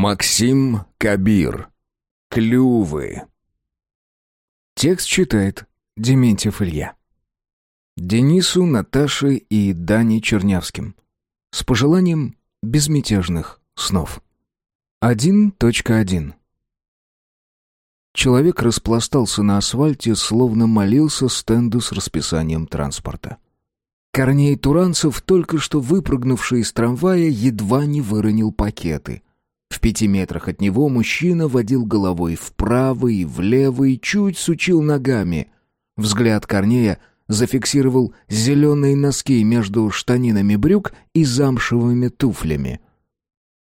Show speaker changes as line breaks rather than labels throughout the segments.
Максим Кабир. Клювы.
Текст читает Дементьев Илья. Денису, Наташе и Дане Чернявским. С пожеланием безмятежных снов. 1.1. Человек распластался на асфальте, словно молился стенду с расписанием транспорта. Корней Туранцев, только что выпрыгнувший из трамвая, едва не выронил пакеты. В пяти метрах от него мужчина водил головой вправо и влево и чуть сучил ногами. Взгляд Корнея зафиксировал зеленые носки между штанинами брюк и замшевыми туфлями.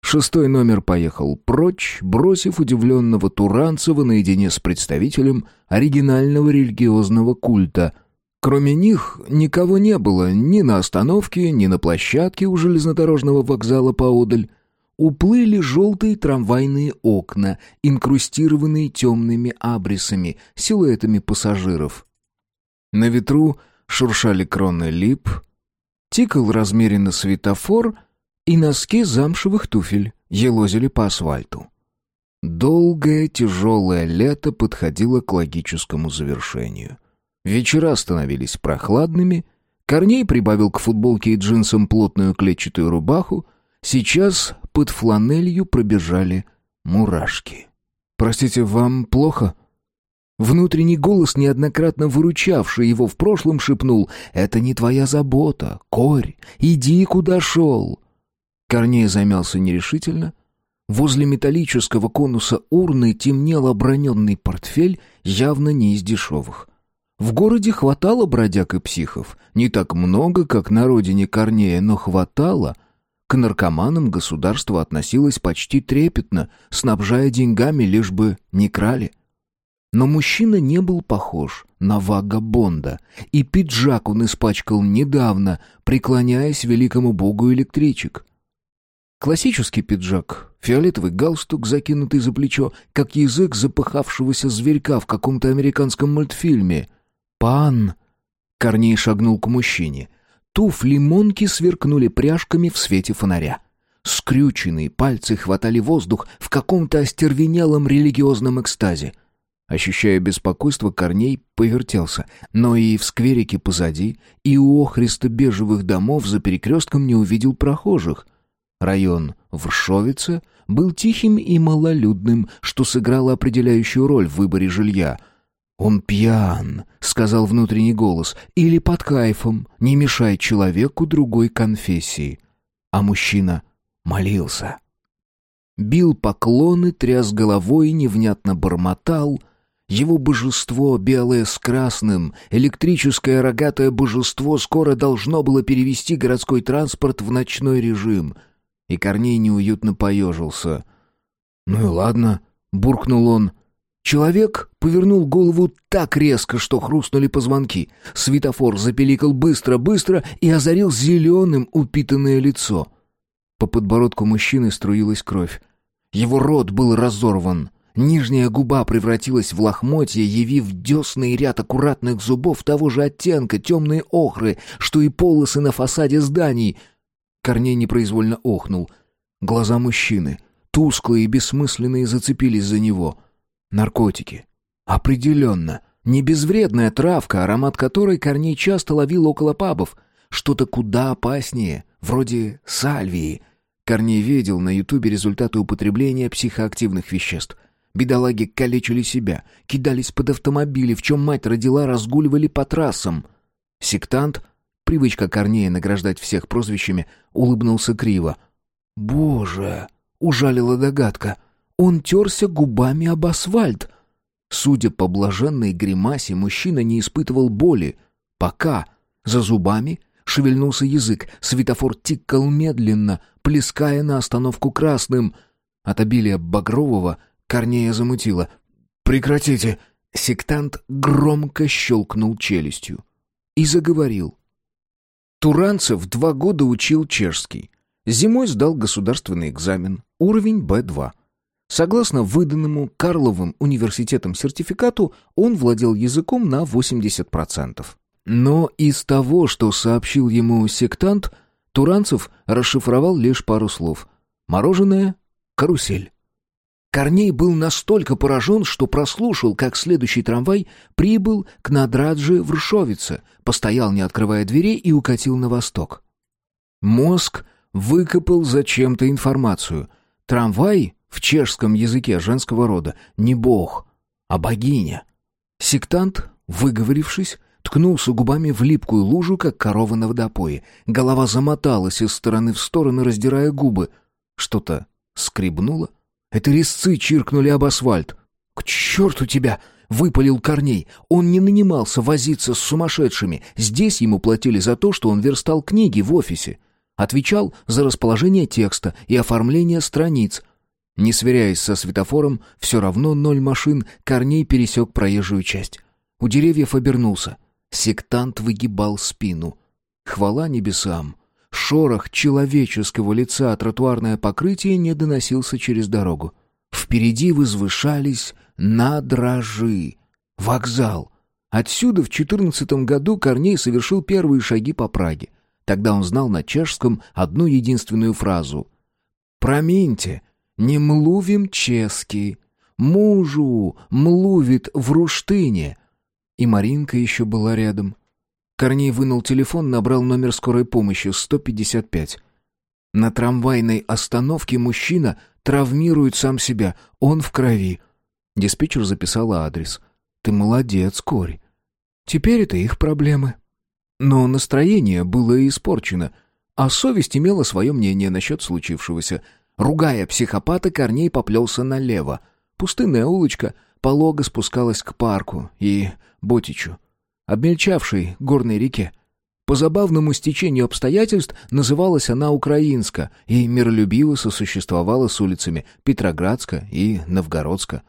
Шестой номер поехал прочь, бросив удивленного Туранцева наедине с представителем оригинального религиозного культа. Кроме них никого не было ни на остановке, ни на площадке у железнодорожного вокзала поодаль. Уплыли желтые трамвайные окна, инкрустированные темными абрисами, силуэтами пассажиров. На ветру шуршали кроны лип, тикал размеренно светофор, и носки замшевых туфель елозили по асфальту. Долгое тяжелое лето подходило к логическому завершению. Вечера становились прохладными, Корней прибавил к футболке и джинсам плотную клетчатую рубаху, сейчас под фланелью пробежали мурашки. «Простите, вам плохо?» Внутренний голос, неоднократно выручавший его в прошлом, шепнул «Это не твоя забота, Корь, иди куда шел». Корней замялся нерешительно. Возле металлического конуса урны темнел оброненный портфель, явно не из дешевых. В городе хватало бродяг и психов. Не так много, как на родине Корнея, но хватало — к наркоманам государство относилось почти трепетно, снабжая деньгами, лишь бы не крали. Но мужчина не был похож на вагабонда, и пиджак он испачкал недавно, преклоняясь великому богу электричек. Классический пиджак, фиолетовый галстук, закинутый за плечо, как язык запыхавшегося зверька в каком-то американском мультфильме. «Пан!» Корней шагнул к мужчине. Туфли Монки сверкнули пряжками в свете фонаря. Скрюченные пальцы хватали воздух в каком-то остервенелом религиозном экстазе. Ощущая беспокойство, Корней повертелся, но и в скверике позади, и у охристо-бежевых домов за перекрестком не увидел прохожих. Район Вршовица был тихим и малолюдным, что сыграло определяющую роль в выборе жилья — «Он пьян», — сказал внутренний голос, — «или под кайфом, не мешает человеку другой конфессии». А мужчина молился. Бил поклоны, тряс головой, невнятно бормотал. Его божество, белое с красным, электрическое рогатое божество скоро должно было перевести городской транспорт в ночной режим. И Корней неуютно поежился. «Ну и ладно», — буркнул он, — Человек повернул голову так резко, что хрустнули позвонки. Светофор запеликал быстро-быстро и озарил зеленым упитанное лицо. По подбородку мужчины струилась кровь. Его рот был разорван. Нижняя губа превратилась в лохмотье, явив десный ряд аккуратных зубов того же оттенка, темные охры, что и полосы на фасаде зданий. Корней непроизвольно охнул. Глаза мужчины, тусклые и бессмысленные, зацепились за него — Наркотики. Определенно. Не безвредная травка, аромат которой Корней часто ловил около пабов. Что-то куда опаснее, вроде сальвии. Корней видел на ютубе результаты употребления психоактивных веществ. Бедолаги калечили себя, кидались под автомобили, в чем мать родила, разгуливали по трассам. Сектант, привычка Корнея награждать всех прозвищами, улыбнулся криво. «Боже!» — ужалила догадка — он терся губами об асфальт. Судя по блаженной гримасе, мужчина не испытывал боли. Пока. За зубами шевельнулся язык. Светофор тикал медленно, плеская на остановку красным. От обилия багрового Корнея замутило. «Прекратите!» Сектант громко щелкнул челюстью. И заговорил. Туранцев два года учил чешский. Зимой сдал государственный экзамен. Уровень Б2. Согласно выданному Карловым университетом сертификату, он владел языком на 80%. Но из того, что сообщил ему сектант, Туранцев расшифровал лишь пару слов. «Мороженое, карусель». Корней был настолько поражен, что прослушал, как следующий трамвай прибыл к Надраджи в Ршовице, постоял, не открывая дверей, и укатил на восток. Мозг выкопал зачем-то информацию. Трамвай в чешском языке женского рода не бог, а богиня. Сектант, выговорившись, ткнулся губами в липкую лужу, как корова на водопое. Голова замоталась из стороны в сторону, раздирая губы. Что-то скребнуло. Это резцы чиркнули об асфальт. «К черту тебя!» — выпалил Корней. Он не нанимался возиться с сумасшедшими. Здесь ему платили за то, что он верстал книги в офисе. Отвечал за расположение текста и оформление страниц. Не сверяясь со светофором, все равно ноль машин, Корней пересек проезжую часть. У деревьев обернулся. Сектант выгибал спину. Хвала небесам. Шорох человеческого лица тротуарное покрытие не доносился через дорогу. Впереди возвышались надражи. Вокзал. Отсюда в четырнадцатом году Корней совершил первые шаги по Праге. Тогда он знал на чешском одну единственную фразу. «Проминьте, не млувим чески, мужу млувит в руштыне». И Маринка еще была рядом. Корней вынул телефон, набрал номер скорой помощи 155. На трамвайной остановке мужчина травмирует сам себя, он в крови. Диспетчер записала адрес. «Ты молодец, Корь. Теперь это их проблемы». Но настроение было испорчено, а совесть имела свое мнение насчет случившегося. Ругая психопата, Корней поплелся налево. Пустынная улочка полого спускалась к парку и Ботичу, обмельчавшей горной реке. По забавному стечению обстоятельств называлась она Украинска и миролюбиво сосуществовала с улицами Петроградска и Новгородска.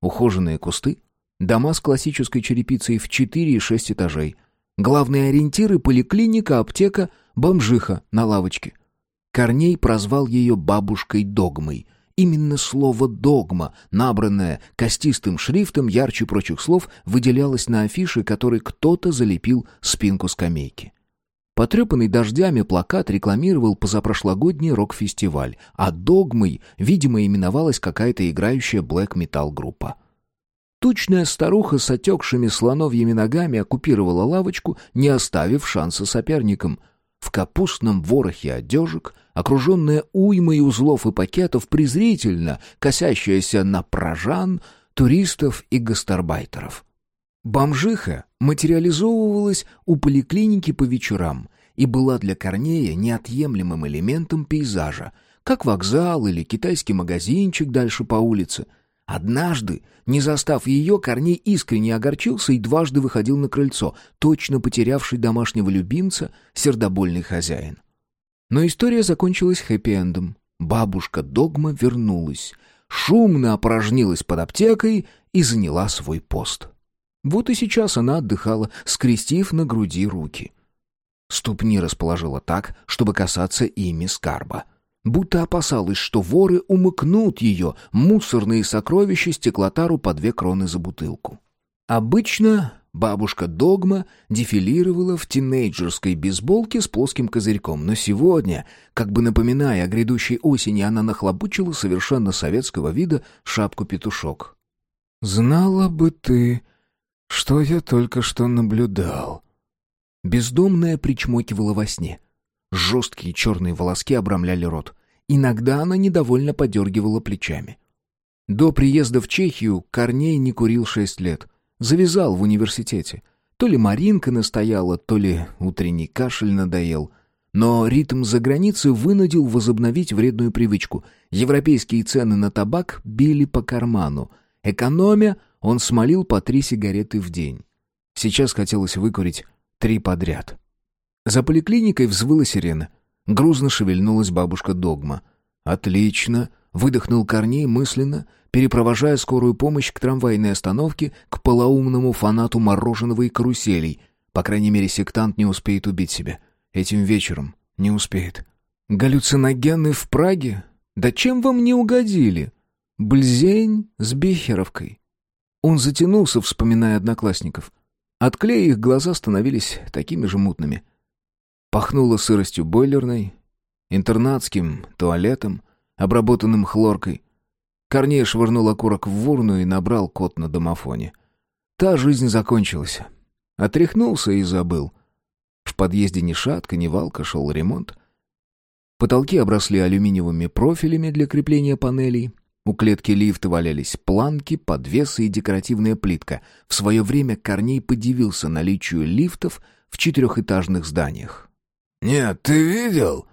Ухоженные кусты, дома с классической черепицей в 4 и 6 этажей — Главные ориентиры — поликлиника, аптека, бомжиха на лавочке. Корней прозвал ее бабушкой-догмой. Именно слово «догма», набранное костистым шрифтом ярче прочих слов, выделялось на афише, который кто-то залепил спинку скамейки. Потрепанный дождями плакат рекламировал позапрошлогодний рок-фестиваль, а «догмой», видимо, именовалась какая-то играющая блэк-метал-группа. Тучная старуха с отекшими слоновьими ногами оккупировала лавочку, не оставив шанса соперникам. В капустном ворохе одежек, окруженная уймой узлов и пакетов, презрительно косящаяся на прожан, туристов и гастарбайтеров. Бомжиха материализовывалась у поликлиники по вечерам и была для Корнея неотъемлемым элементом пейзажа, как вокзал или китайский магазинчик дальше по улице — Однажды, не застав ее, Корней искренне огорчился и дважды выходил на крыльцо, точно потерявший домашнего любимца, сердобольный хозяин. Но история закончилась хэппи-эндом. Бабушка Догма вернулась, шумно опорожнилась под аптекой и заняла свой пост. Вот и сейчас она отдыхала, скрестив на груди руки. Ступни расположила так, чтобы касаться ими скарба — будто опасалась, что воры умыкнут ее, мусорные сокровища стеклотару по две кроны за бутылку. Обычно бабушка Догма дефилировала в тинейджерской бейсболке с плоским козырьком, но сегодня, как бы напоминая о грядущей осени, она нахлобучила совершенно советского вида шапку-петушок. «Знала бы ты, что я только что наблюдал». Бездомная причмокивала во сне — Жесткие черные волоски обрамляли рот. Иногда она недовольно подергивала плечами. До приезда в Чехию Корней не курил шесть лет. Завязал в университете. То ли Маринка настояла, то ли утренний кашель надоел. Но ритм за границей вынудил возобновить вредную привычку. Европейские цены на табак били по карману. Экономя, он смолил по три сигареты в день. Сейчас хотелось выкурить три подряд. За поликлиникой взвыла сирена. Грузно шевельнулась бабушка Догма. «Отлично!» — выдохнул Корней мысленно, перепровожая скорую помощь к трамвайной остановке к полоумному фанату мороженого и каруселей. По крайней мере, сектант не успеет убить себя. Этим вечером не успеет. «Галлюциногены в Праге? Да чем вам не угодили? Бльзень с Бехеровкой». Он затянулся, вспоминая одноклассников. От клея их глаза становились такими же мутными — Пахнуло сыростью бойлерной, интернатским туалетом, обработанным хлоркой. Корней швырнул окурок в урну и набрал код на домофоне. Та жизнь закончилась. Отряхнулся и забыл. В подъезде ни шатка, ни валка шел ремонт. Потолки обросли алюминиевыми профилями для крепления панелей. У клетки лифта валялись планки, подвесы и декоративная плитка. В свое время Корней подивился наличию лифтов в четырехэтажных зданиях.
«Нет, ты видел?»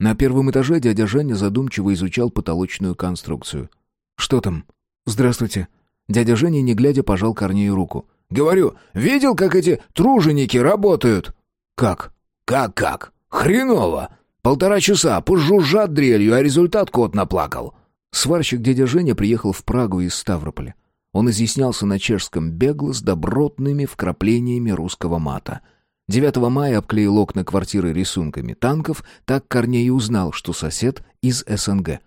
На первом этаже дядя Женя задумчиво изучал потолочную конструкцию. «Что там?» «Здравствуйте». Дядя Женя, не глядя, пожал Корнею руку.
«Говорю, видел, как эти труженики работают?»
«Как?»
«Как-как? Хреново! Полтора часа, пожужжат дрелью, а результат кот наплакал».
Сварщик дядя Женя приехал в Прагу из Ставрополя. Он изъяснялся на чешском бегло с добротными вкраплениями русского мата. 9 мая обклеил окна квартиры рисунками танков, так Корней узнал, что сосед из СНГ.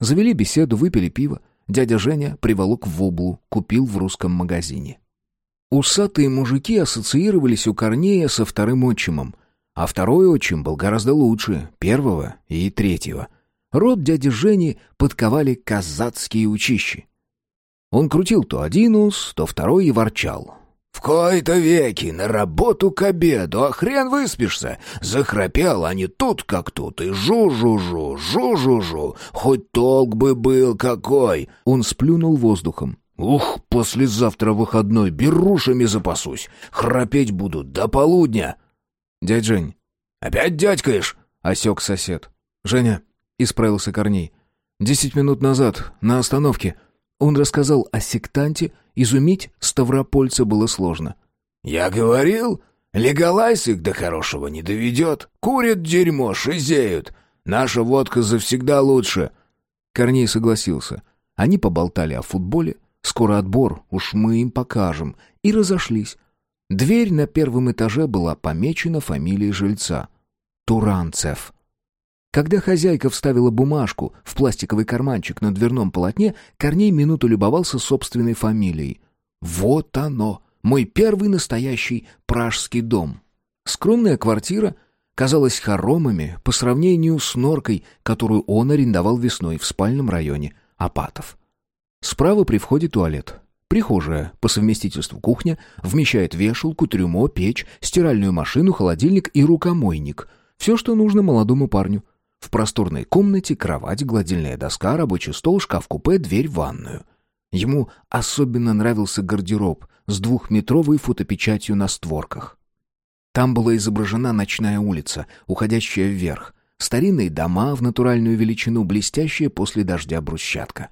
Завели беседу, выпили пиво. Дядя Женя приволок в облу, купил в русском магазине. Усатые мужики ассоциировались у Корнея со вторым отчимом, а второй отчим был гораздо лучше первого и третьего — Рот дяди Жени подковали казацкие учищи. Он крутил то один ус, то второй и ворчал.
«В кои-то веки, на работу к обеду, а хрен выспишься. Захрапел, а не тут как тут, и жу-жу-жу, жу-жу-жу, хоть толк бы был какой!»
Он сплюнул воздухом.
«Ух, послезавтра выходной, берушами запасусь, храпеть буду до полудня!»
«Дядь Жень!»
«Опять дядькаешь?»
— осек сосед. «Женя, — исправился Корней. «Десять минут назад, на остановке, он рассказал о сектанте, изумить ставропольца было сложно».
«Я говорил, легалайз их до хорошего не доведет. Курят дерьмо, шизеют. Наша водка завсегда лучше».
Корней согласился. Они поболтали о футболе. «Скоро отбор, уж мы им покажем». И разошлись. Дверь на первом этаже была помечена фамилией жильца. Туранцев. Когда хозяйка вставила бумажку в пластиковый карманчик на дверном полотне, Корней минуту любовался собственной фамилией. «Вот оно! Мой первый настоящий пражский дом!» Скромная квартира казалась хоромами по сравнению с норкой, которую он арендовал весной в спальном районе Апатов. Справа при входе туалет. Прихожая, по совместительству кухня, вмещает вешалку, трюмо, печь, стиральную машину, холодильник и рукомойник. Все, что нужно молодому парню — в просторной комнате кровать, гладильная доска, рабочий стол, шкаф-купе, дверь в ванную. Ему особенно нравился гардероб с двухметровой фотопечатью на створках. Там была изображена ночная улица, уходящая вверх, старинные дома в натуральную величину, блестящая после дождя брусчатка.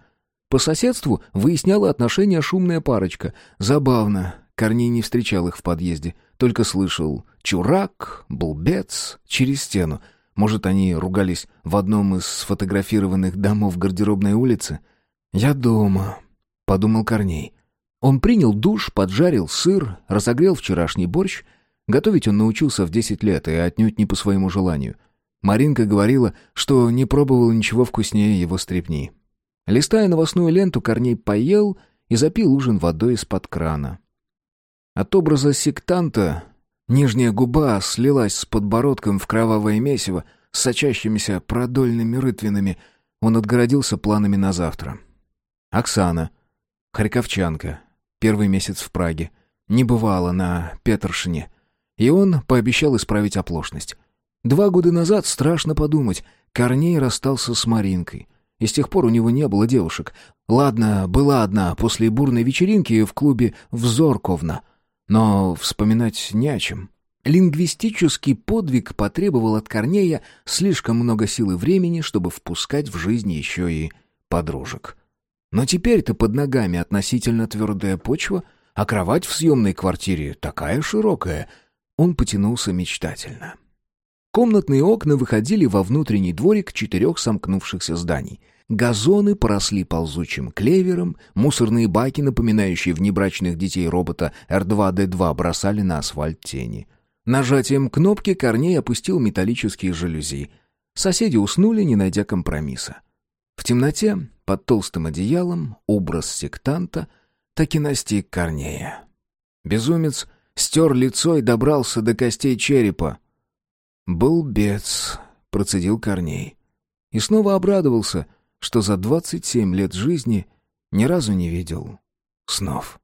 По соседству выясняла отношения шумная парочка. Забавно, Корней не встречал их в подъезде, только слышал «чурак», «булбец» через стену — может, они ругались в одном из сфотографированных домов гардеробной улицы? «Я дома», — подумал Корней. Он принял душ, поджарил сыр, разогрел вчерашний борщ. Готовить он научился в десять лет и отнюдь не по своему желанию. Маринка говорила, что не пробовал ничего вкуснее его стрепни. Листая новостную ленту, Корней поел и запил ужин водой из-под крана. От образа сектанта Нижняя губа слилась с подбородком в кровавое месиво, с сочащимися продольными рытвинами. Он отгородился планами на завтра. Оксана. Харьковчанка. Первый месяц в Праге. Не бывало на Петершине. И он пообещал исправить оплошность. Два года назад, страшно подумать, Корней расстался с Маринкой. И с тех пор у него не было девушек. Ладно, была одна после бурной вечеринки в клубе «Взорковна». Но вспоминать не о чем. Лингвистический подвиг потребовал от Корнея слишком много сил и времени, чтобы впускать в жизнь еще и подружек. Но теперь-то под ногами относительно твердая почва, а кровать в съемной квартире такая широкая. Он потянулся мечтательно. Комнатные окна выходили во внутренний дворик четырех сомкнувшихся зданий — Газоны поросли ползучим клевером, мусорные баки, напоминающие внебрачных детей робота R2-D2, бросали на асфальт тени. Нажатием кнопки Корней опустил металлические жалюзи. Соседи уснули, не найдя компромисса. В темноте, под толстым одеялом, образ сектанта так и настиг Корнея. Безумец стер лицо и добрался до костей черепа. «Был бец», — процедил Корней. И снова обрадовался — что за 27 лет жизни ни разу не видел снов.